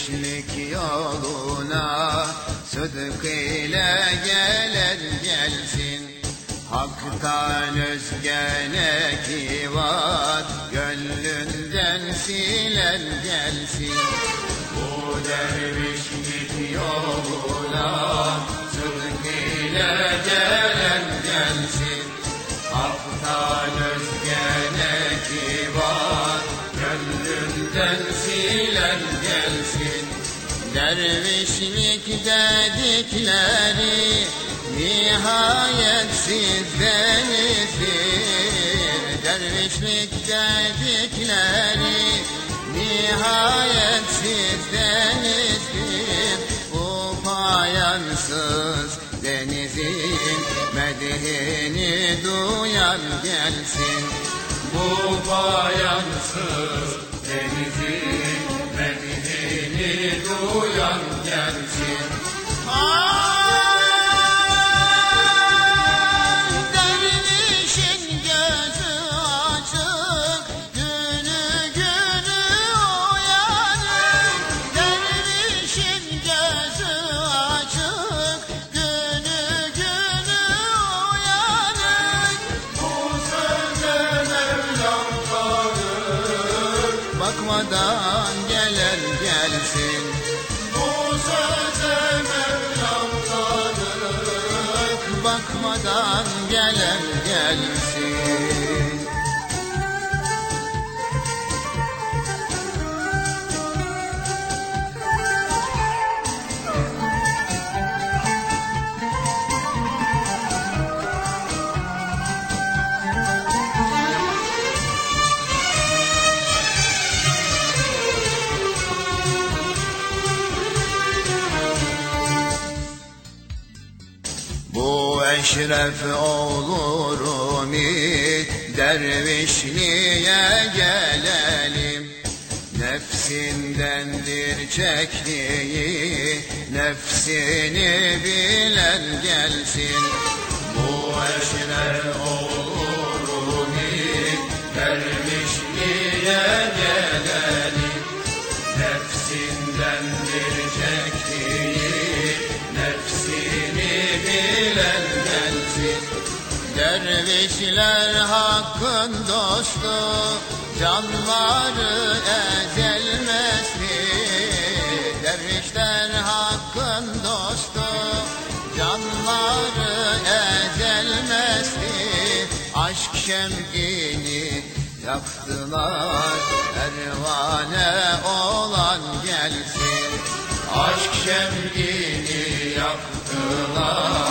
dervişlik yoluna Sıdk ile gelen gelsin. Hak'tan özgene ki var Gönlünden silen gelsin. Bu dervişlik yoluna Sıdk ile gelen gelsin. Hak'tan özgene ki var Gönlünden silen gelsin. Dervişlik dedikleri Nihayetsiz denizdir Dervişlik dedikleri Nihayetsiz denizdir Bu payansız denizin Medihini duyan gelsin. Bu payansız denizin Bakmadan gelen gelsin. Bu söze Mevlam tanır Bakmadan gelen eşref olur mi dervişliğe gelelim. Nefsindendir çektiği nefsini bilen gelsin. Bu eşref olur mi dervişliğe gelelim. Nefsindendir Dervişler hakkın dostu canları ezelmezdi Dervişler hakkın dostu canları ezelmezdi Aşk şemdini yaktılar pervane olan gelsin. Aşk şemdini yaktılar